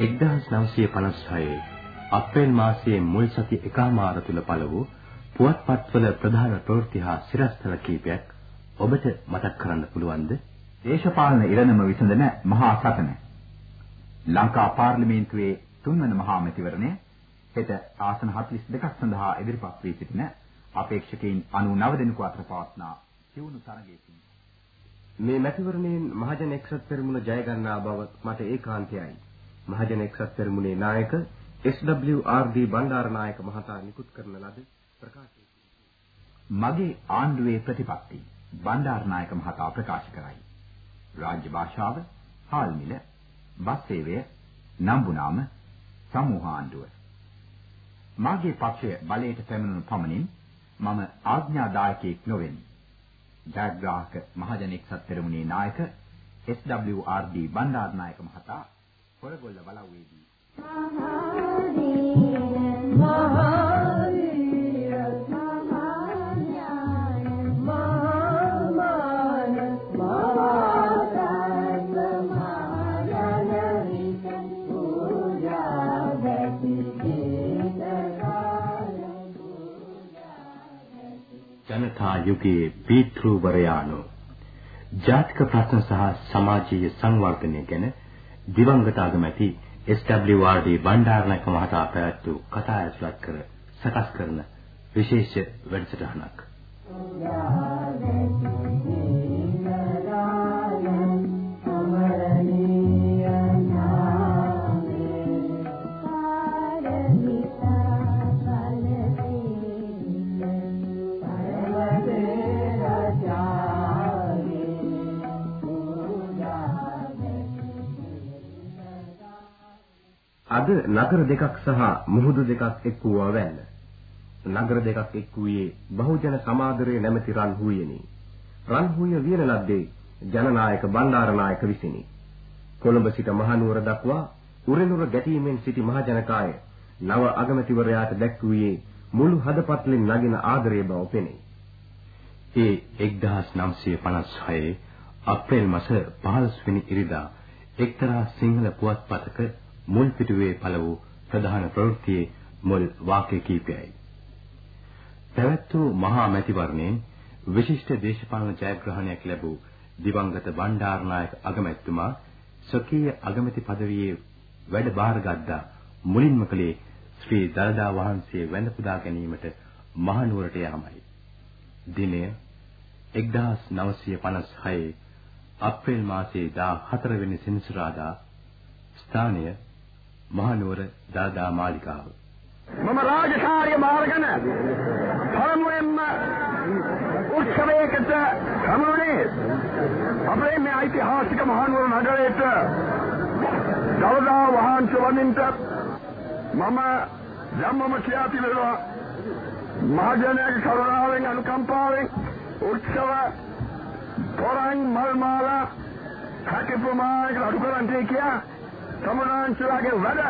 1956 අප්‍රේල් මාසයේ මුල් සති එකමාර තුල පළ වූ පුවත්පත්වල ප්‍රධාන ප්‍රවෘත්ති හා සිරස්තල කීපයක් ඔබට මතක් කරන්න පුළුවන්ද? දේශපාලන ඉරණම විසඳන මහා සටන. ලංකා පාර්ලිමේන්තුවේ තුන්වන මහා මැතිවරණය හෙට ආසන 42ක් සඳහා ඉදිරිපත් වී සිටින අපේක්ෂකයින් 99 දෙනෙකු අතර පවත්නා සිවුණු තරගයකින් මේ මැතිවරණයෙන් මහජන එක්සත් පෙරමුණ ජය ගන්නා බව මට ඒකාන්තයයි. මහජන එක්සත් පෙරමුණේ නායක SWRD බණ්ඩාරනායක මහතා නිකුත් කරන ලද ප්‍රකාශය. මගේ ආණ්ඩුවේ ප්‍රතිපත්ති බණ්ඩාරනායක මහතා ප්‍රකාශ කරයි. රාජ්‍ය භාෂාව, හාල් මිල, බස් සේවය, නම්බුනාම, සමූහ ආණ්ඩුව. මාගේ පක්ෂය බලයට පැමිණුණු පමණින් මම ආඥාදායකයෙක් නොවෙමි. ජයග්‍රාහක මහජන එක්සත් පෙරමුණේ නායක SWRD බණ්ඩාරනායක මහතා පොරගොල්ල බලව්වේදී ජනතා යුගයේ පීතෘවරයාණෝ ජාතික ප්‍රශ්න සහ සමාජීය සංවර්ධනය ගැන දිවංගත අගමැති SWRD බණ්ඩාරනායක මහතා පැවැත් වූ කතා ඇතුළත් කර සකස් කරන විශේෂ වැඩසටහනක්. අද නගර දෙකක් සහ මුහුදු දෙකක් එක් වූවා වැන්න. නගර දෙකක් එක් වූයේ බහුජන සමාදරයේ නැමැති රන්හුයේනි. රන්හුය වියන ලද්දේ ජනනායක බණ්ඩාරනායක විසිනි. කොළඹ සිට මහනුවර දක්වා උරෙනුර ගැටීමෙන් සිටි මහජනකාය නව අගමැතිවරයාට දැක්වුවේ මුළු හදපත්ලෙන් නගින ආදරය බව පෙනේ. ඒ 1956 අප්‍රේල් මාස 15 වෙනි ඉරිදා එක්තරා සිංහල පුවත්පතක මුල් පිටුවේ පළ වූ ප්‍රධාන ප්‍රවෘත්තියේ මුල් වාක්‍ය කීපයයි. පැවැත් වූ මහා මැතිවරණයෙන් විශිෂ්ට දේශපාලන ජයග්‍රහණයක් ලැබූ දිවංගත බණ්ඩාරනායක අගමැතිතුමා ස්වකීය අගමැති පදවියේ වැඩ බාරගත්තා මුලින්ම කලේ ශ්‍රී දලදා වහන්සේ වැඳ පුදා ගැනීමට මහනුවරට යාමයි. දිනය 1956 අප්‍රේල් මාසයේ 14 වෙනි සෙනසුරාදා ස්ථානය මහනුවර දාදා මාලිකාව. මම රාජකාරිය බාරගෙන පළමුවෙන්ම උත්සවයකට සමුනේ අපේ මේ ඓතිහාසික මහනුවර නගරයට දවදා වහන්සේ වඳින්ට මම ධම්මම කියා තිබෙනවා මහජනයාගේ කරුණාවෙන් අනුකම්පාවෙන් උත්සව පොරන් මල් මාලා හැකි ප්‍රමාණයකට අඩු කරන්නේ කියා තමුනාංශලාගේ වැඩ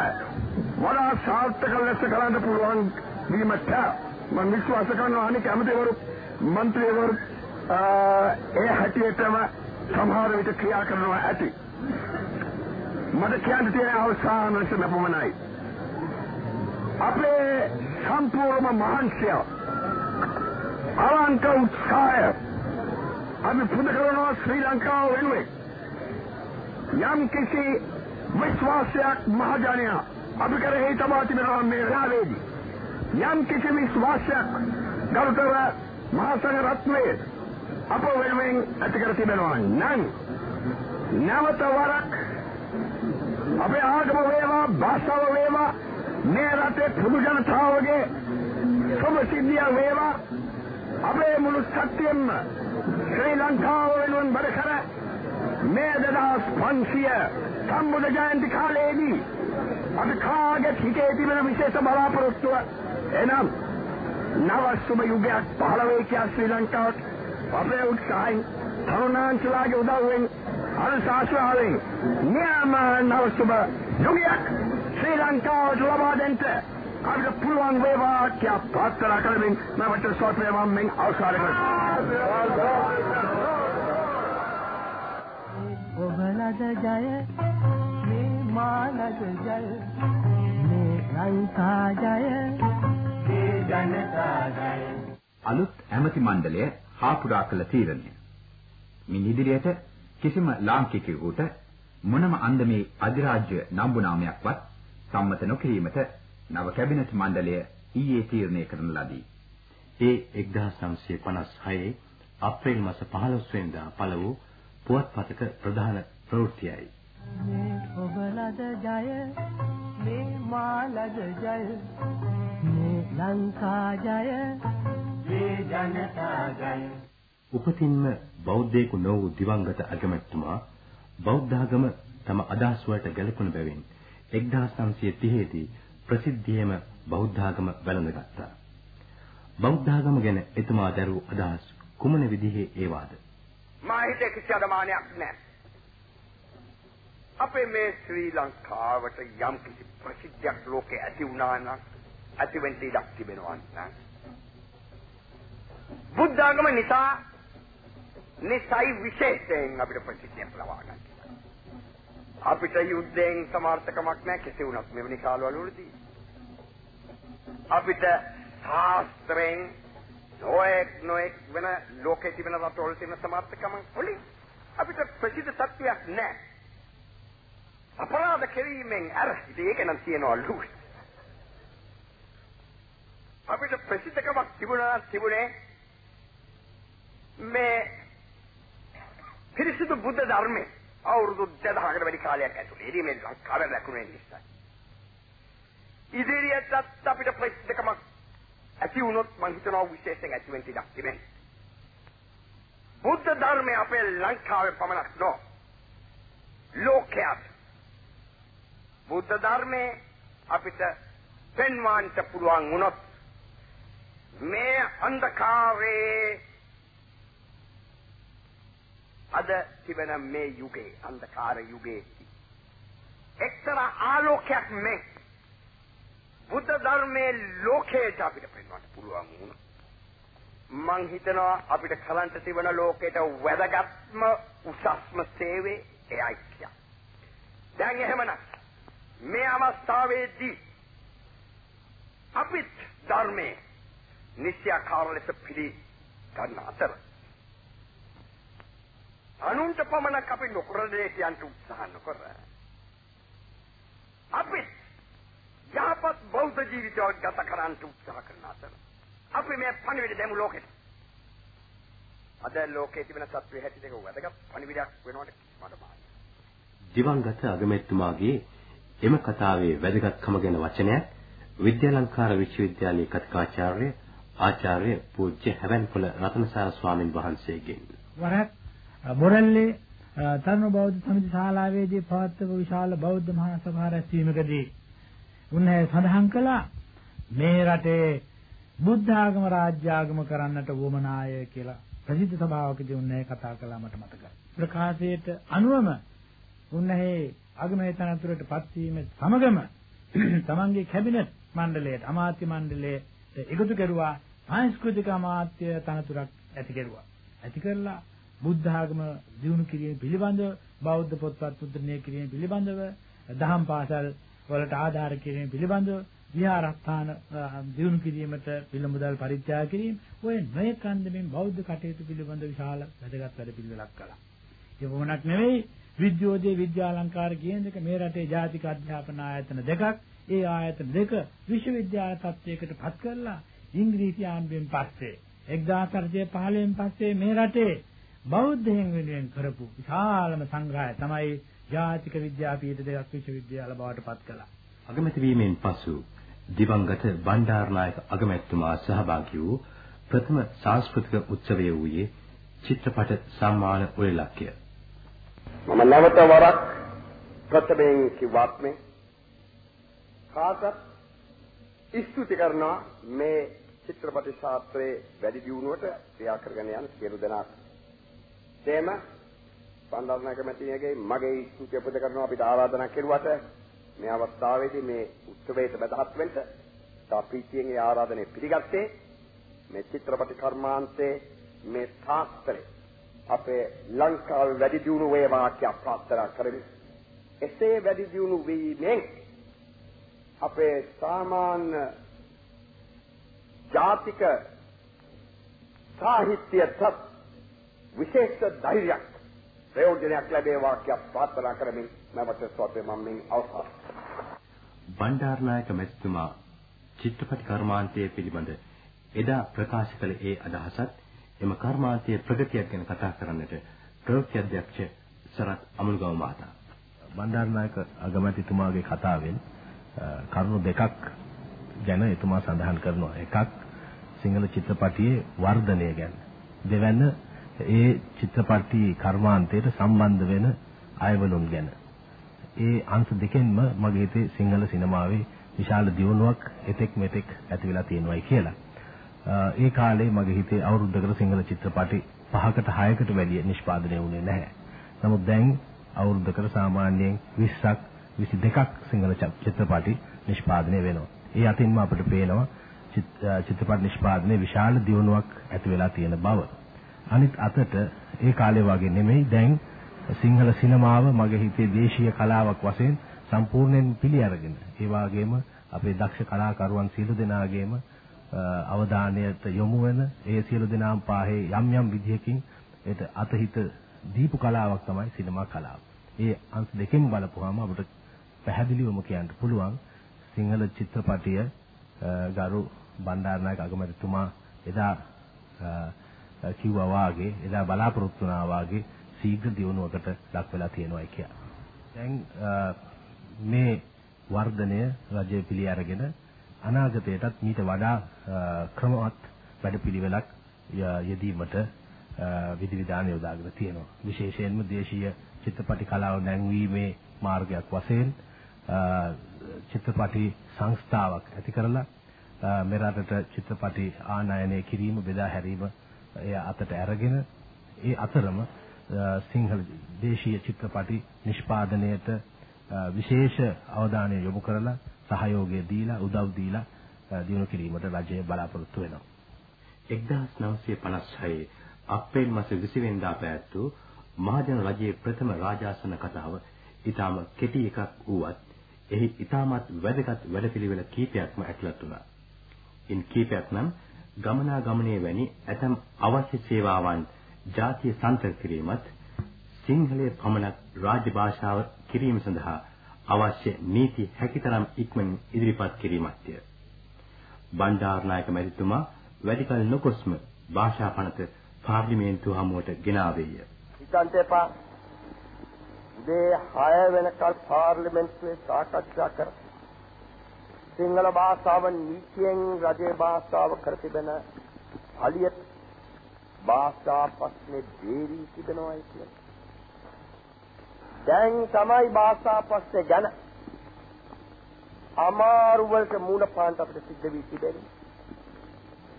වඩා සාර්ථක ලෙස කරන්න පුළුවන් වීමට මම විශ්වාස කරනවා අනික ඇමතිවරු മന്ത്രിවරු ඒ හැටියටම සමහර විට ක්‍රියා කරනවා ඇති. මට කියන්න තියෙන අවසාන ලෙස මෙපමණයි. අපේ සම්පූර්ණ මහන්සිය අවංක උත්සාහය අපි පුද කරනවා ශ්‍රී ලංකාව වෙනුවෙන්. යම් කිසි විශ්වාසයක් මහජනයා අපි කරේ තබා තිබෙනවා මේ රාවේදී යම් කිසි විශ්වාසයක් ගරුතර මහසංඝ රත්නයේ අප වෙනුවෙන් ඇති කර තිබෙනවා නම් නැවත වරක් අපේ ආගම වේවා භාෂාව වේවා මේ රටේ පොදු ජනතාවගේ සමසිද්ධිය වේවා. අපේ මුළු ශක්තියෙන්ම ශ්‍රී ලංකාව වෙනුවෙන් බඩ කර මේ දෙදහස් පන්සිය සම්බුද්ධ ජයන්ති කාලයේදී අපි කාගේ හිතේ තිබෙන විශේෂ බලාපොරොත්තුව එනම් නව සුබ යුගයක් පහළ වේ කියා ශ්‍රී ලංකාවට අපේ උත්සාහයෙන් තරුණාංශලාගේ උදව්වෙන් අනුශාසනාවෙන් නියම නව සුබ යුගයක් ශ්‍රී ලංකාවට ලබා දෙන්නට අපිට පුළුවන් වේවා කියා ප්‍රාර්ථනා කරමින් මම වචන සෝත්‍රය මම අවසන් කරනවා ඔබලද ජය මේ මානද ජය මේ ලංකා ජය මේ ජනතා ජය අලුත් ඇමති මණ්ඩලය හාපුරා කළ තීරණය. මින් ඉදිරියට කිසිම ලාංකිකයෙකුට මොනම අන්දමේ අධිරාජ්‍ය නම්බු නාමයක්වත් සම්මත නොකිරීමට නව කැබිනට් මණ්ඩලය ඊයේ තීරණය කරන ලදී. ඒ 1956 අප්‍රේල් මාස 15 වෙනිදා පළ වූ පුවත්පතක ප්‍රධාන ප්‍රවෘත්තියයි. මේ ඔබලද ජය මේ මාලද ජය මේ ලංකා ජය මේ ජනතා ජය උපතින්ම බෞද්ධයෙකු නො වූ දිවංගත අගමැතිතුමා බෞද්ධ ආගම තම අදහස් වලට ගැලපුණ බැවින් 1930 දී ප්‍රසිද්ධියේම බෞද්ධ ආගම වැළඳගත්තා. බෞද්ධ ආගම ගැන එතුමා දරූ අදහස් කුමන විදිහේ ඒවාද? මා හිතේ කිසි අදමානයක් නැහැ. අපේ මේ ශ්‍රී ලංකාවට යම් කිසි ප්‍රසිද්ධියක් ලෝකේ ඇති වුණා නම් ඇති වෙන්න ඉඩක් තිබෙනවා නම් බුද්ධ ආගම නිසා නිසයි විශේෂයෙන් අපිට ප්‍රසිද්ධියක් ලබා ගන්න. අපිට යුද්ධයෙන් සමර්ථකමක් නැහැ කෙසේ වුණත් මෙවැනි කාලවලදී. අපිට ශාස්ත්‍රයෙන් නොඑක් නොඑක් වෙන ලෝකේ තිබෙන රටවල තියෙන සමර්ථකම වලින් අපිට ප්‍රසිද්ධ තත්ත්වයක් නැහැ. අපරාධ කිරීමෙන් අර ඉතින් ඒක නම් තියනවා ලුස්. අපිට ප්‍රසිද්ධකමක් තිබුණා තිබුණේ මේ පිරිසිදු බුද්ධ ධර්මයේ අවුරුදු 2000කට වැඩි කාලයක් ඇතුළේ ඉතින් මේ ලංකාවේ ලැබුණේ නිසා. ඉදිරියටත් අපිට ප්‍රසිද්ධකමක් ඇති වුණොත් මම හිතනවා විශේෂයෙන් ඇති වෙන්න ඉඩක් තිබෙනවා. බුද්ධ ධර්මය අපේ ලංකාවේ පමණක් නො ලෝකයට බුද්ධ ධර්මයේ අපිට පෙන්වන්නට පුළුවන් වුණොත් මේ අන්ධකාරයේ අද තිබෙන මේ යුගයේ අන්ධකාර යුගයේ එක්තරා ආලෝකයක් මේ බුද්ධ ධර්මයේ ලෝකයට අපිට පෙන්වන්න පුළුවන් වුණා. මං හිතනවා අපිට කරන්ට තිබෙන ලෝකයට වැදගත්ම උසස්ම සේවය එයයි කිය. දැන් එහෙමනම් මේ අවස්ථාවේදී අපිත් ධර්මයේ නිශ්චයාකාර ලෙස පිළි ගන්න අතර අනුන්ට පමණක් අපි නොකර දේ කියන්න උත්සාහ නොකර අපි යහපත් බෞද්ධ ජීවිතයක් ගත කරන්න උත්සාහ කරන අතර අපි මේ පණිවිඩ දෙමු ලෝකෙට අද ලෝකයේ තිබෙන සත්‍ය හැටි දෙක වැදගත් පණිවිඩයක් වෙනවට මට මායි දිවංගත අගමැතිතුමාගේ එම කතාවේ වැදගත්කම ගැන වචනයක් විද්‍යාලංකාර විශ්වවිද්‍යාලයේ කතිකාචාර්ය ආචාර්ය පූජ්‍ය හැවන්පොළ රතනසාර ස්වාමින් වහන්සේගෙන් වරක් බොරැල්ලේ තරුණ බෞද්ධ සමිති ශාලාවේදී පවත්වපු විශාල බෞද්ධ මහා සභා රැස්වීමකදී උන්වහන්සේ සඳහන් කළා මේ රටේ බුද්ධ ආගම රාජ්‍ය ආගම කරන්නට වුවමනාය කියලා ප්‍රසිද්ධ සභාවකදී උන්වහන්සේ කතා කළා මට මතකයි. ප්‍රකාශයට අනුවම උන්වහන්සේ ආගමේ තනතුරට පත්වීම සමගම තමන්ගේ කැබිනට් මණ්ඩලයට අමාත්‍ය මණ්ඩලයට එකතු කෙරුවා සංස්කෘතික අමාත්‍ය තනතුරක් ඇති කෙරුවා. ඇති කරලා බුද්ධ ආගම දිනු කිරීම පිළිබඳව බෞද්ධ පොත්පත් මුද්‍රණය කිරීම පිළිබඳව දහම් පාසල් වලට ආධාර කිරීම පිළිබඳව විහාරස්ථාන දිනු කිරීමට පිළිමුදල් පරිත්‍යාග කිරීම ඔය නොයෙක් අන්දමින් බෞද්ධ කටයුතු පිළිබඳ විශාල වැදගත් වැඩ පිළිවෙලක් කළා. ඒ වුණක් නෙවෙයි විද්‍යෝදේ විද්‍යාලංකාර කේන්ද්‍රක මේ රටේ ජාතික අධ්‍යාපන ආයතන දෙකක් ඒ ආයතන දෙක විශ්වවිද්‍යාල තත්ත්වයකට පත් කරලා ඉංග්‍රීසි ආණ්ඩුවෙන් පස්සේ 1915 න් පස්සේ මේ රටේ බෞද්ධයන් වෙනුවෙන් කරපු විශාලම සංග්‍රහය තමයි ජාතික විද්‍යාපීඨ දෙකක් විශ්වවිද්‍යාල බවට පත් කළා. අගමැති වීමෙන් පසු දිවංගත බණ්ඩාරනායක අගමැතිතුමා සහභාගී වූ ප්‍රථම සංස්කෘතික උත්සවය වූයේ චිත්‍රපට සම්මාන උළෙලක්ය. මම නැවත වරක් ප්‍රථමයෙන් කිව්වත් මේ කාටත් ස්තුති කරනවා මේ චිත්‍රපට ශාස්ත්‍රයේ වැඩි දියුණුවට ක්‍රියා කරගෙන යන සියලු දෙනාට තේම පණ්ඩාරනායක මැතිණියගේ මගේ ස්තුතිය පුද කරනවා අපිට ආරාධනා කෙරුවට මේ අවස්ථාවේදී මේ උත්සවයට බදහත් වෙන්න තාපීතියෙන් ඒ ආරාධනය පිළිගත්තේ මේ චිත්‍රපට කර්මාන්තයේ මේ ශාස්ත්‍රය. අපේ ලංකාවේ වැඩි දියුණු වේවා කියලා ප්‍රාර්ථනා කරමි. එසේ වැඩි දියුණු වීමෙන් අපේ සාමාන්‍ය ජාතික සාහිත්‍යයට විශේෂ ධෛර්යයක් ප්‍රයෝජනයක් ලැබේවා කියලා ප්‍රාර්ථනා කරමින් මමට සෝපේ මම්මින් අවසන්. බණ්ඩාරනායක මැතිතුමා චිත්‍රපටි කර්මාන්තය පිළිබඳ එදා ප්‍රකාශ කළ ඒ අදහසත් එම කර්මාන්තයේ ප්‍රගතියක් ගැන කතා කරන්නට ප්‍රවෘත්ති අධ්‍යක්ෂ සරත් අමුල්ගම මහතා බණ්ඩාරනායක අගමැතිතුමාගේ කතාවෙන් කරුණු දෙකක් ගැන එතුමා සඳහන් කරනවා. එකක් සිංහල චිත්‍රපටියේ වර්ධනය ගැන. දෙවැන්න ඒ චිත්‍රපටි කර්මාන්තයට සම්බන්ධ වෙන අයවලුන් ගැන. ඒ අංශ දෙකෙන්ම මගේ හිතේ සිංහල සිනමාවේ විශාල දියුණුවක් එතෙක් මෙතෙක් ඇති වෙලා තියෙනවායි කියලා. ඒ කාලේ මගේ හිතේ අවුරුද්දකට සිංහල චිත්‍රපටි 5කට 6කට වැඩි නිෂ්පාදනය වුණේ නැහැ. නමුත් දැන් අවුරුද්දකට සාමාන්‍යයෙන් 20ක් 22ක් සිංහල චිත්‍රපටි නිෂ්පාදනය වෙනවා. ඒ අතින්ම අපිට පේනවා චිත්‍රපට නිෂ්පාදනයේ විශාල දියුණුවක් ඇති වෙලා තියෙන බව. අනිත් අතට ඒ කාලේ වගේ නෙමෙයි දැන් සිංහල සිනමාව මගේ හිතේ දේශීය කලාවක් වශයෙන් සම්පූර්ණයෙන් පිළි අරගෙන ඒ වගේම අපේ දක්ෂ කලාකරුවන් සියලු දෙනාගේම අවධානයට යොමු වෙන ඒ සියලු දෙනාම පාහේ යම් යම් විදිහකින් ඒට අතහිත දීපු කලාවක් තමයි සිනමා කලාව. ඒ අංශ දෙකෙන් බලපුවාම අපිට පැහැදිලිවම කියන්න පුළුවන් සිංහල චිත්‍රපටිය ගරු බණ්ඩාරනායක අගමැතිතුමා එදා කිව්වා වාගේ එදා බලාපොරොත්තු වුණා වාගේ ශීඝ්‍ර දියුණුවකට ලක් වෙලා තියෙනවා කියලා. දැන් මේ වර්ධනය රජය පිළි අරගෙන අනාගතයටත් මීට වඩා ක්‍රමවත් වැඩපිළිවෙලක් යෙදීමට විධිවිධාන යොදාගෙන තියෙනවා. විශේෂයෙන්ම දේශීය චිත්‍රපටි කලාව නැංවීමේ මාර්ගයක් වශයෙන් චිත්‍රපටි සංස්ථාවක් ඇති කරලා මෙරටට චිත්‍රපටි ආනයනය කිරීම බෙදා හැරීම එය අතට අරගෙන ඒ අතරම සිංහල දේශීය චිත්‍රපටි නිෂ්පාදනයට විශේෂ අවධානය යොමු කරලා සහයෝගය දීලා උදව් දීලා දිනු කිරීමට රජය බලාපොරොත්තු වෙනවා 1956 අප්‍රේල් මාස 20 වෙනිදා පැවැත්වූ මහජන රජයේ ප්‍රථම රාජාසන කතාව ඊටම කෙටි එකක් වුවත් එහි ඊටමත් වැදගත් වැඩපිළිවෙල කීපයක්ම ඇතුළත් වුණා. ඉන් කීපයක් නම් ගමනාගමනයේ වැනි ඇතම් අවශ්‍ය සේවාවන් ජාතිය සන්තර කිරීමත් සිංහලයේ පමණක් රාජ්‍ය භාෂාව කිරීම සඳහා අවශ්‍ය නීති හැකිතරම් ඉක්මනින් ඉදිරිපත් කිරීමත්ය. බණ්ඩාරනායක මැතිතුමා වැඩි කල නොගොස්ම භාෂා පනත පාර්ලිමේන්තුව හමුවට ගෙනාවේය. හිතන්ට එපා. උදේ 6 වෙනකල් පාර්ලිමේන්තුවේ සාකච්ඡා කර සිංහල භාෂාව නීතියෙන් රජයේ භාෂාව කර තිබෙන අලියත් භාෂා ප්‍රශ්නේ දෙවි තිබෙනවායි කියන්නේ. දැන් තමයි භාෂා ප්‍රශ්නේ ගැන අමාරු වලට මූණ පාන්න අපිට සිද්ධ වී තිබෙන්නේ.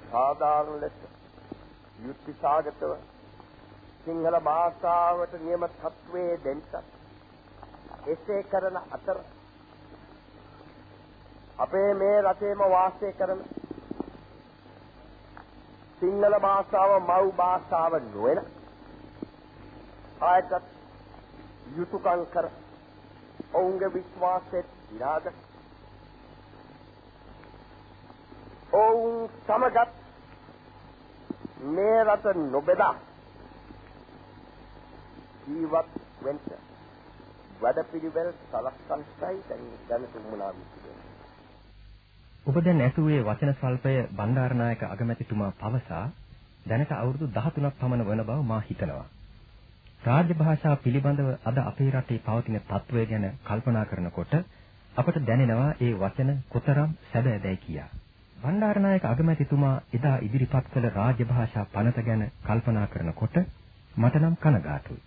සාධාරණ ලෙස යුක්ති සාගතව සිංහල භාෂාවට නියම තත්වයේ දෙන්න එසේ කරන අතර අපේ මේ රටේම වාසය කරන සිංහල භාෂාව මව් භාෂාව නොවන ආයතත් යුතුයකම් කර ඔවුන්ගේ විශ්වාසෙත් විරාග ඔවුන් සමගත් මේ රට නොබෙදා ජීවත් වෙන්න වැඩපිළිවෙල සලස්සන්ටයි දැන් දැනටුම් වුණා ඔබ දැන් ඇසුවේ වචන ස්වල්පය බණ්ඩාරනායක අගමැතිතුමා පවසා දැනට අවුරුදු 13ක් පමණ වන බව මා හිතනවා. රාජ්‍ය භාෂා පිළිබඳව අද අපේ රටේ පවතින තත්ත්වය ගැන කල්පනා කරනකොට අපට දැනෙනවා ඒ වචන කොතරම් සැබෑදයි කියා. බණ්ඩාරනායක අගමැතිතුමා එදා ඉදිරිපත් කළ රාජ්‍ය භාෂා පනත ගැන කල්පනා කරනකොට මට නම් කනගාටුයි.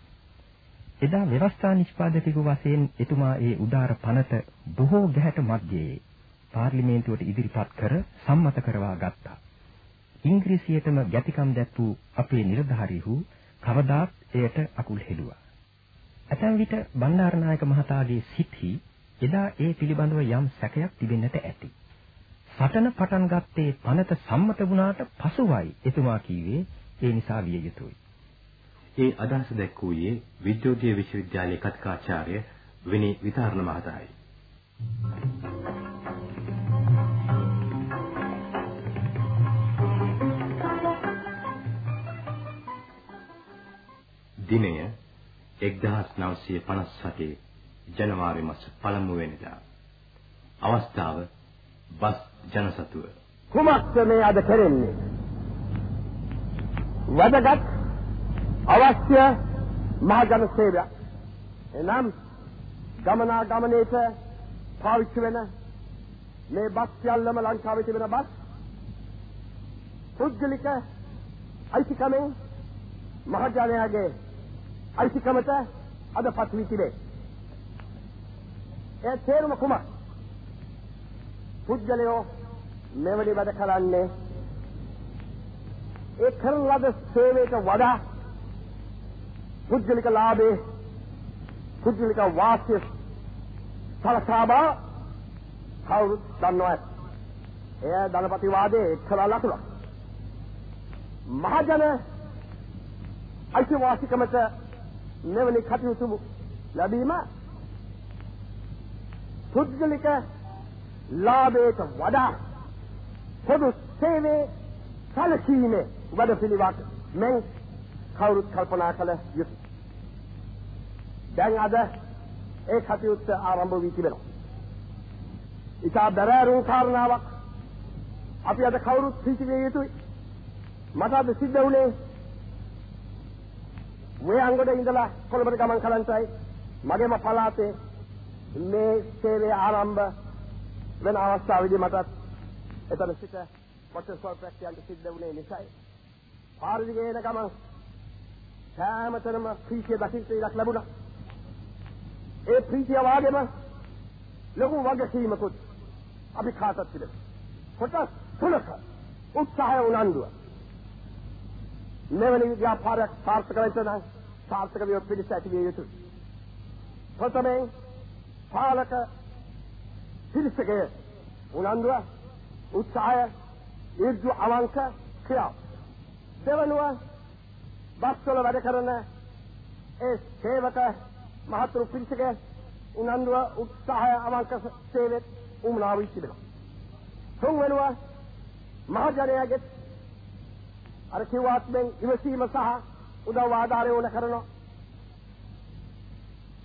එදා ව්‍යවස්ථා නිෂ්පාදකයෙකු වශයෙන් එතුමා ඒ උදාර පනත බොහෝ ගැහැට මැද්දේ පාර්ලිමේන්තුවට ඉදිරිපත් කර සම්මත කරවා ගත්තා. ඉංග්‍රීසියටම ගැතිකම් දැක්වූ අපේ නිලධාරීහු කවදාත් එයට අකුල් හෙළුවා. ඇතැම් විට බණ්ඩාරනායක මහතාගේ සිත්හි එදා ඒ පිළිබඳව යම් සැකයක් තිබෙන්නට ඇති. සටන පටන් ගත්තේ පනත සම්මත වුණාට පසුවයි එතුමා කීවේ ඒ නිසා විය යුතුයි. ඒ අදහස දැක්වුවේ විද්‍යෝදය විශ්වවිද්‍යාලයේ කතිකාචාර්ය විනී විතරණ මහතායි. දිනය 1957 ජනවාරි මාස පළමු වෙනිදා. අවස්ථාව බස් ජනසතුව. කුමක්ද මේ අද කරන්නේ? වැදගත් අවශ්‍ය මහජන සේවයක්. එනම් ගමනාගමනයේට පාවිච්චි වෙන මේ බස් සියල්ලම ලංකාවේ තිබෙන බස් පුද්ගලික අයිතිකමෙන් මහජනයාගේ අයිතිකමට අදපත් වී තිබේ. ඒ තේරුම කුමක්? පුද්ගලයෝ මෙවැනි වැඩ කරන්නේ ඒ කරන ලද සේවයට වඩා පුද්ගලික ලාභේ පුද්ගලික වාසිය සලකාබා කවුරුත් දන්නවා. එය ධනපතිවාදයේ එක්තරා ලකුණක්. මහජන අයිතිවාසිකමට මෙවැනි කටයුතු ලැබීම පුද්ගලික ලාභයට වඩා පොදු සේවයේ සැලකීමේ වැඩපිළිවෙලක් මෙන් කවුරුත් කල්පනා කළ යුතුයි. දැන් අද ඒ කටයුත්ත ආරම්භ වී තිබෙනවා. ඉතා බැරෑරුම් කාරණාවක් අපි අද කවුරුත් පිළිගිය යුතුයි. මට අද සිද්ධ වුණේ මේ අංගොඩ ඉඳලා කොළඹට ගමන් කරන්නටයි මගේම පළාතේ මේ සේවය ආරම්භ වෙන අවස්ථාවේදී මටත් එතන සිට වචන ස්වල්පයක් කියන්න සිද්ධ වුණේ නිසායි. පාරදිගේ එන ගමන් සෑමතැනම ප්‍රීතිය දකින්න ඉඩක් ලැබුණා. ඒ ප්‍රීතිය වාගේම ලොකු වගකීමකුත් අපි කාටත් තිබෙනවා. කොටස් තුනක උත්සාහය උනන්දුව. මෙවැනි ව්‍යාපාරයක් සාර්ථක වෙන්න නම් සාර්ථක විය පිළිස ඇති විය යුතුයි. ප්‍රථමයෙන් පාලක පිළිසකේ උනන්දුව උත්සාහය ඊර්ජු අවංක ක්‍රියාව. දෙවනුව බස්වල වැඩ කරන ඒ සේවක මහතුරු පිරිසක උනන්දුව උත්සාහය අවංක සේවෙත් උමනාව තිබෙනවා. තුන්වෙනුව මහජනයාගේ අර කිව්වත් මෙන් ඉවසීම සහ උදව් ආධාරය ඕන කරනවා.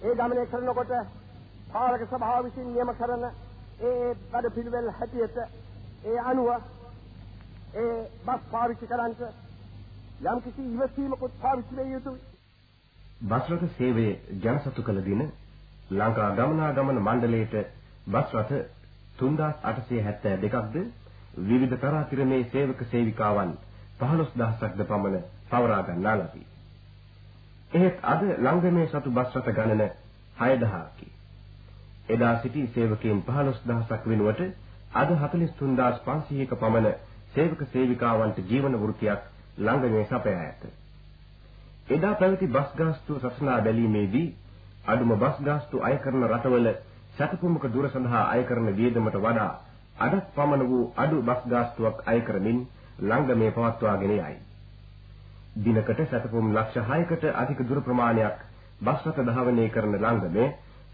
ඒ ගමනේ කරනකොට පාලක සභාව විසින් නියම කරන ඒ වැඩ පිළිවෙල හැටියට ඒ අනුව ඒ බස් පාවිච්චි කරන්ට යම් කිසි ඉවසීමකුත් පාවිච්චි වෙ යුතුයි. බස් රථ සේවයේ ජනසතු කළ දින ලංකා ගමනාගමන මණ්ඩලයට බස් රථ 3872ක්ද විවිධ තරාතිරමේ සේවක සේවිකාවන් 15000ක්ද පමණ පවරා ගන්නා ලදී. එහෙත් අද ලංගමේ සතු බස් රථ ගණන 6000කි. එදා සිටි සේවකයන් 15000ක් වෙනුවට අද 43500ක පමණ සේවක සේවිකාවන්ට ජීවන වෘත්තියක් ළඟනේ සපයා ඇත. එදා පැවති බස් ගාස්තුව සසනා බැලීමේදී අඩුම බස් ගාස්තු අය කරන රටවල සැතපුමක දුර සඳහා අය කරන වියදමට වඩා අඩක් පමණ වූ අඩු බස් ගාස්තුවක් අය කරමින් ළඟමේ පවත්වාගෙන යයි. දිනකට සැතපුම් ලක්ෂ 6කට අධික දුර ප්‍රමාණයක් බස් රථ ධාවනය කරන ළඟමේ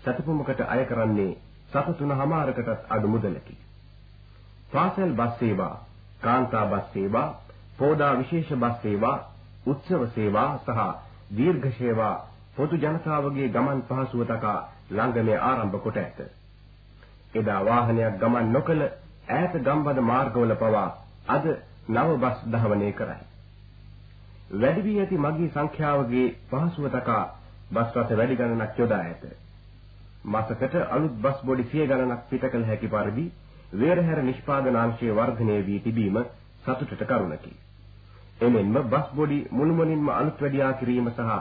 සැතපුමකට අය කරන්නේ සත තුනමාරකටත් අඩු මුදලකි. පාසල් බස් සේවා කාන්තා බස් සේවා, පෝදා විශේෂ බස් සේවා, උත්සව සේවා සහ දීර්ඝ සේවා පොදු ජනතාවගේ ගමන් පහසුව තකා ළඟමේ ආරම්භ කොට ඇත. එදා වාහනයක් ගමන් නොකළ ඈත ගම්බද මාර්ගවල පවා අද නව බස් ධාවනය කරයි. වැඩි වී ඇති මගී සංඛ්‍යාවගේ පහසුව තකා බස් රථ වැඩි ගණනක් යොදා ඇත. මාසකට අලුත් බස් බොඩි 100 ගණනක් පිට කළ හැකි පරිදි වේරහැර නිෂ්පාදනාංශයේ වර්ධනය වී තිබීම සතුටට කරුණකි. එමෙන්ම බස් බොඩි මුළුමනින්ම අලුත් වැඩියා කිරීම සහ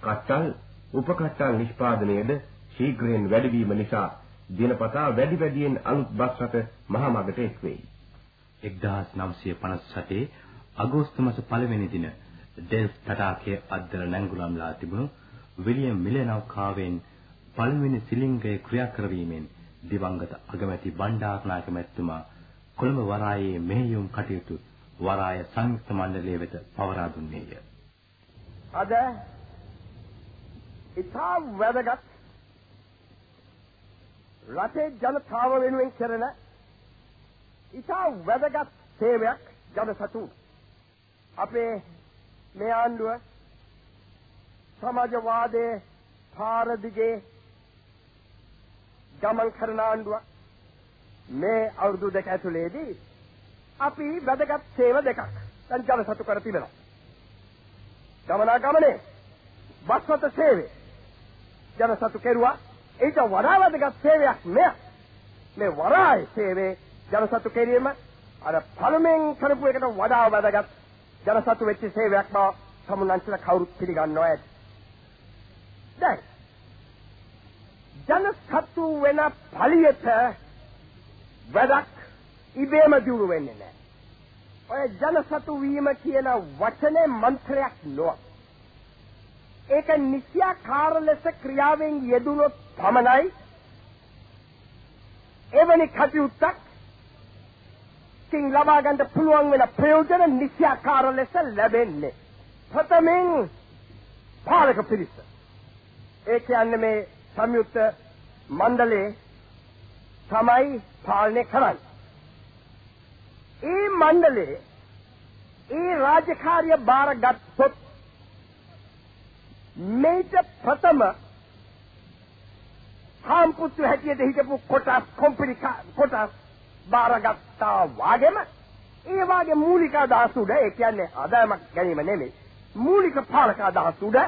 කච්චල් උපකච්චල් නිෂ්පාදනයේද ශීඝ්‍රයෙන් වැඩි වීම නිසා දිනපතා වැඩි වැඩියෙන් අලුත් බස් රථ මහමගට එක් වෙයි. 1957 අගෝස්තු මාස පළවෙනි දින ඩෙල්ෆ් තටාකයේ අද්දර නැංගුලම්ලා තිබුණු විලියම් මිලේ නෞකාවෙන් පළවෙනි සිලින්ගය ක්‍රියා කරවීමෙන් දිවංගත අගමැති බණ්ඩාරනායක මැතිතුමා කොළඹ වරායේ මෙහෙයුම් කටයුතු වරාය සංයුක්ත මණ්ඩලය වෙත පවරා දුන්නේය. අද ඉතා වැදගත් රටේ ජනතාව වෙනුවෙන් කරන ඉතා වැදගත් සේවයක් ජනසතු අපේ මේ ආණ්ඩුව සමාජවාදයේ පාර දිගේ ගමන් කරන ආණ්ඩුවක් මේ අවුරුදු දෙක ඇතුළේදී අපි වැදගත් සේව දෙකක් දැන් ජනසතු කර තිබෙනවා. ගමනාගමනේ බස්වත සේවය ජනසතු කෙරුවා ඊට වඩා වැදගත් සේවයක් මෙය. මේ වරායි සේවයේ ජනසතු කිරීම අර පළමෙන් කරපු එකට වඩා වැදගත් ජනසතු වෙච්ච සේවයක් බව සමුලංචල කවුරුත් පිළිගන්නවා ඇති. දැන් ජනසතු වෙන පළියට වැඩක් ඉබේම දියුණු වෙන්නේ නැහැ. ඔය ජනසතු වීම කියන වචනේ මන්ත්‍රයක් නොව. ඒක නිශ්‍යාකාර ලෙස ක්‍රියාවෙන් යෙදුනොත් පමණයි එවැනි කටයුත්තක් කින් ලබා ගන්න පුළුවන් වෙන ප්‍රයෝජන නිශ්‍යාකාර ලෙස ලැබෙන්නේ. ප්‍රථමයෙන් පාලක පිරිස. ඒ කියන්නේ මේ සංයුක්ත මණ්ඩලයේ තමයි පාලනය කරන්නේ. ඒ මණ්ඩලේ ඒ රාජකාරිය බාරගත්තොත් මේක ප්‍රථම හාම්පුතු හැටියට හිටපු කොටස් කොම්පනි කොටස් බාරගත්තා වාගේම ඒ වාගේ මූලික අදහස් උඩ ඒ කියන්නේ ආදායමක් ගැනීම නෙමෙයි මූලික පාලක අදහස් උඩ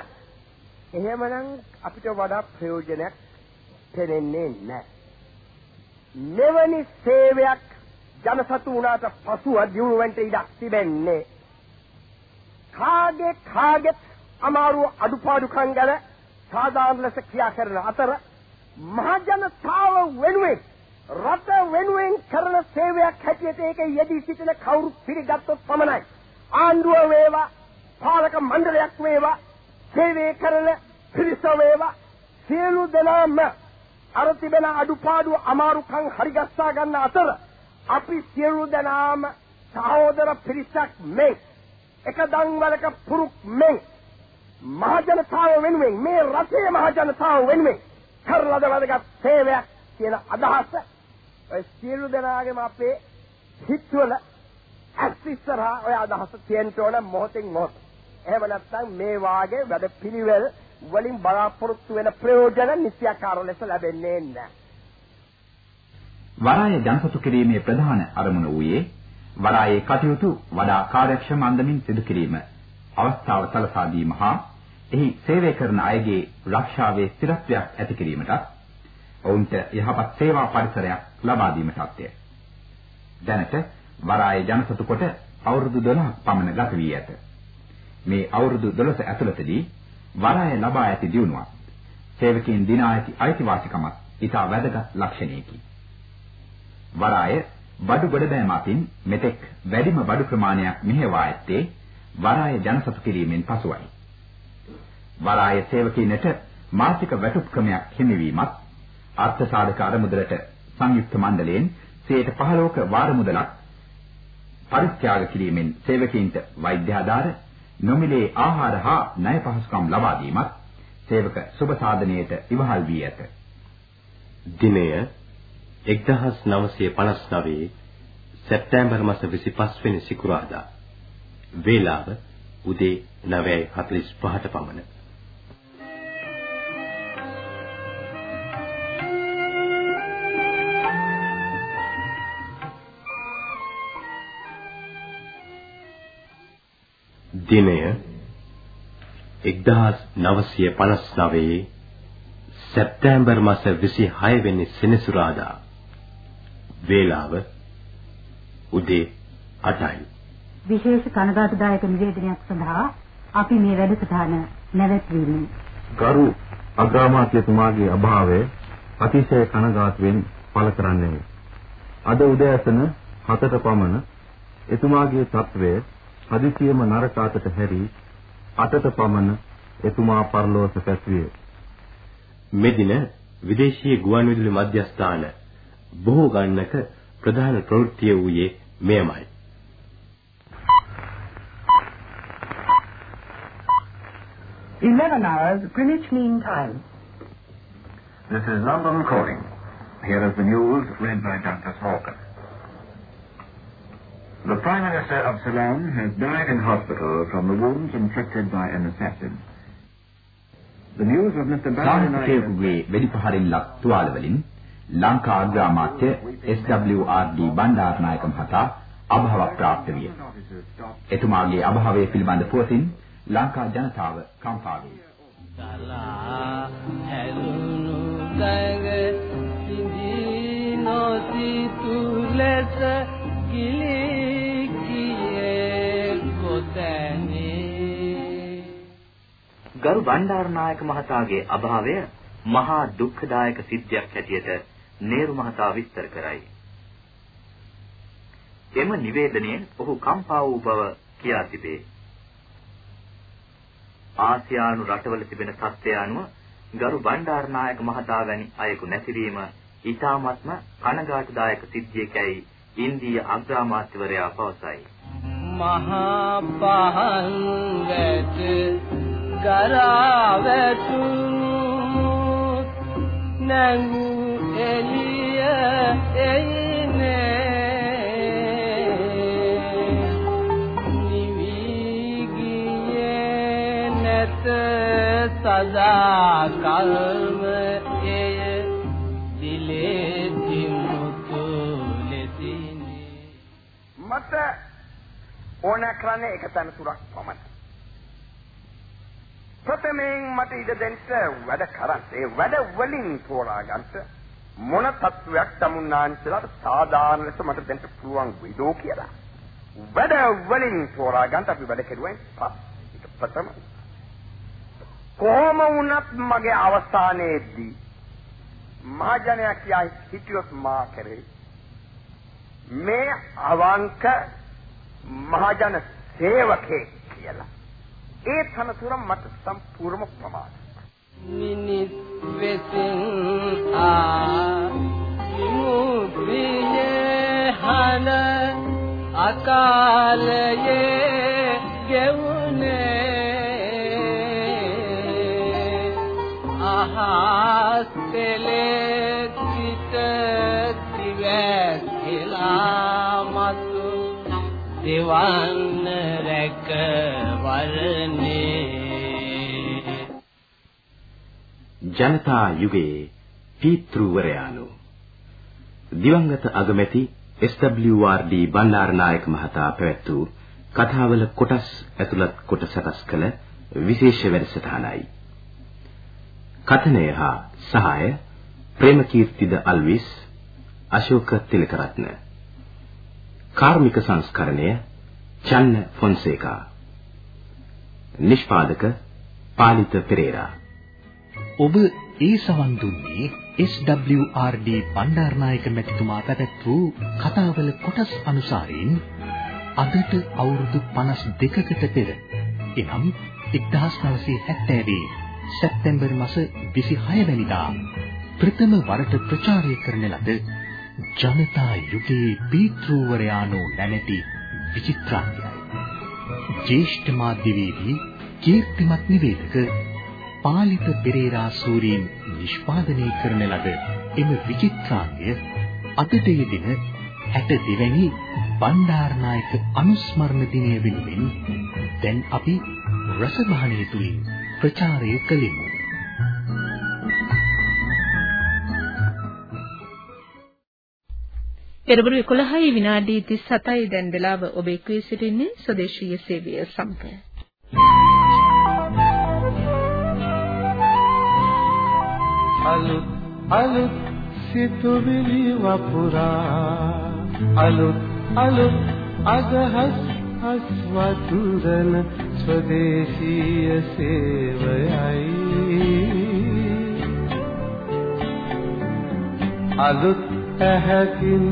එහෙමනම් අපිට වඩා ප්‍රයෝජනයක් පෙනෙන්නේ නැහැ. මෙවැනි සේවයක් ජනසතු වුණාට පසුව දියුණු වෙන්න ඉඩක් තිබෙන්නේ. කාගේ කාගෙත් අමාරු අඩුපාඩුකම් ගැන සාධාරණ ලෙස ක්‍රියා කරන අතර මහජනතාව වෙනුවෙන් රට වෙනුවෙන් කරන සේවයක් හැටියට ඒක යෙදී සිටින කවුරු පිළිගත්තොත් පමණයි ආණ්ඩුව වේවා පාලක මණ්ඩලයක් වේවා සේවය කරන පිරිස වේවා සියලු දෙනාම අර තිබෙන අඩුපාඩු අමාරුකම් හරිගස්සා ගන්න අතර අපි සියලු දෙනාම සහෝදර පිරිසක් මේ එක දන්වලක පුරුක් මේ මහජනතාව වෙනුවෙන් මේ රටේ මහජනතාව වෙනුවෙන් කරලද වැදගත් සේවයක් කියන අදහස ඔය සියලු දෙනාගේම අපේ හිතවල ඇස් ඉස්සරහා ඔය අදහස තියෙන්න ඕන මොහොතින් මොහොත. එහෙම නැත්නම් මේ වාගේ වැඩ පිළිවෙල වලින් බලාපොරොත්තු වෙන ප්‍රයෝජන නිත්‍යකාර ලෙස ලැබෙන්නේ නැහැ. වරාය ජනසතු කිරීමේ ප්‍රධාන අරමුණ වූයේ වරායේ කටයුතු වඩා කාර්යක්ෂම අන්දමින් සිදු කිරීම අවස්ථාව සලසා දීම හා එහි සේවය කරන අයගේ රක්ෂාවේ ස්ථිරත්වයක් ඇති කිරීමටත් ඔවුන්ට යහපත් සේවා පරිසරයක් ලබා දීමටත්ය. දැනට වරායේ ජනසතු කොට අවුරුදු 12ක් පමණ ගත වී ඇත. මේ අවුරුදු 12 ඇතුළතදී වරාය ලබා ඇති දියුණුවක් සේවකයන් දිනා ඇති අයිතිවාසිකමත් ඉතා වැදගත් ලක්ෂණයකි. වරාය බඩු ගොඩබෑම අතින් මෙතෙක් වැඩිම බඩු ප්‍රමාණයක් මෙහෙවා ඇත්තේ වරාය ජනසතු කිරීමෙන් පසුවයි. වරාය සේවකීනට මාසික වැටුප් ක්‍රමයක් හිමිවීමත් අර්ථ සාධක අරමුදලට සංයුක්ත මණ්ඩලයෙන් 15ක වාර මුදලක් පරිත්‍යාග කිරීමෙන් සේවකීන්ට වෛද්‍ය ආධාර නොමිලේ ආහාර හා ණය පහසුකම් ලබා දීමත් සේවක සුබ සාධනයට ඉවහල් වී ඇත. දිනය 1959 සැප්තැම්බර් මාස 25 වෙනි සිකුරාදා වේලාව උදේ 9:45ට පමණ දිනය 1959 සැප්තැම්බර් මාස 26 වෙනි සෙනසුරාදා වේලාව උදේ 8යි. විශේෂ කනගාටුදායක නිවේදනයක් සඳහා අපි මේ වැඩසටහන නැවැත්වීමේ ගරු අග්‍රාමාත්‍යතුමාගේ අභාවය අතිශය කනගාටුවෙන් පළ කරන්නේ. අද උදෑසන 7ට පමණ එතුමාගේ තත්වය හදිසියෙම නරක අතට හැරි 8ට පමණ එතුමා පරලෝක පැතුවේ. මෙදින විදේශීය ගුවන්විදුලි මධ්‍යස්ථාන බොහෝ ගණනක ප්‍රධාන ප්‍රවෘත්තිය වූයේ මෙයමයි. Eleven hours Greenwich Mean Time. This is London calling. Here is the news read by Douglas Hawkins. The Prime Minister of Ceylon has died in hospital from the wounds inflicted by an assassin. The news of Mr. සාහිත්‍යයේ වෙඩිපහරින් ලක් තුවාල වලින් Lanka අග්‍රාමාත්‍ය SWRD Bandaranaike මහතා අභාව ප්‍රාප්ත විය. එතුමාගේ අභාවය පිළිබඳ පුවතින් ලංකා ජනතාව කම්පා වී. සලා හැලුණු ගඟ සිඳී නොසිතු ලෙස කිලි කියේ කොතැනේ ගරු බණ්ඩාරනායක මහතාගේ අභාවය මහා දුක්ඛදායක සිද්ධියක් හැටියට නේරු මහතා විස්තර කරයි. එම නිවේදනයෙන් ඔහු කම්පා වූ බව කියා තිබේ. ආසියානු රටවල තිබෙන තත්ත්වය අනුව ගරු බණ්ඩාරනායක මහතා වැනි අයෙකු නැතිවීම ඊ타මත්ම කනගාටුදායක සිද්ධියකයි ඉන්දීය අග්‍රාමාත්‍යවරයා පවසයි. මහා පහන් වැට ගරාවැතුණු නැඟු එළිය එයිනේ. නිවි ගියේ නැත සදා කල්ම ඕන කරන්නේ එක තැන තුරක් පමණයි. ප්‍රථමයෙන් මට ඉඩ දෙන්න වැඩ කරන්න. ඒ වැඩ වලින් තෝරා ගන්නට මොන තත්වයක් තමුන්නාන්සලාට සාධාරණ ලෙස මට දෙන්න පුළුවන් වේදෝ කියලා. වැඩ වලින් තෝරා ගන්න අපි වැඩ කෙරුවෙන් පස්සේ ප්‍රථම කොහොම වුණත් මගේ අවසානයේදී මහජනයා කියා හිටියොත් මා කරේ මේ අවංක මහජන සේවකේ කියලා. ඒ තනතුර මට සම්පූර්ණ ප්‍රමාණයි. මිනිස් වෙසින් ආ විමුක්තියේ හන අකාලයේ දෙවන්න රැක වරනේ ජනතා යුගයේ පීතෘවරයාණෝ දිවංගත අගමැති SWRD බණ්ඩාරනායක මහතා පැවැත් වූ කතාවල කොටස් ඇතුළත් කොට සකස් කළ විශේෂ වැඩසටහනයි. කතනය හා සහාය ප්‍රේමකීර්තිද අල්විස් අශෝක තිලකරත්න. කාර්මික සංස්කරණය චන්න ෆොන්සේකා. නිෂ්පාදක පාලිත පෙරේරා. ඔබ ඒ සවන් දුන්නේ SWRD බණ්ඩාරනායක මැතිතුමා පැවැත් වූ කතාවල කොටස් අනුසාරයෙන් අදට අවුරුදු 52කට පෙර එනම් 1970 සැප්තැම්බර් මාස 26 වැනිදා ප්‍රථම වරට ප්‍රචාරය කරන ලද ජනතා යුගයේ පීතෘවරයාණෝ නැමැති විචිත්‍රාංගයයි. ජේෂ්ඨ මාධ්‍යවේදී කීර්තිමත් නිවේදක පාලිත පෙරේරා සූරීන් නිෂ්පාදනය කරන ලද එම විචිත්‍රාංගය අදට යෙදෙන 62 වැනි බණ්ඩාරනායක අනුස්මරණ දිනය වෙනුවෙන් දැන් අපි රසභාණය තුලින් ප්‍රචාරය කළෙමු. පෙරබරු 11යි විනාඩි 37යි දැන් වෙලාව ඔබ එක්වී සිටින්නේ ස්වදේශීය සේවය සමග. අලුත් අලුත් සිතුවිලි වපුරා අලුත් අලුත් අදහස් අස්වතුරන ස්වදේශීය සේවයයි අලුත් ඇහැකින්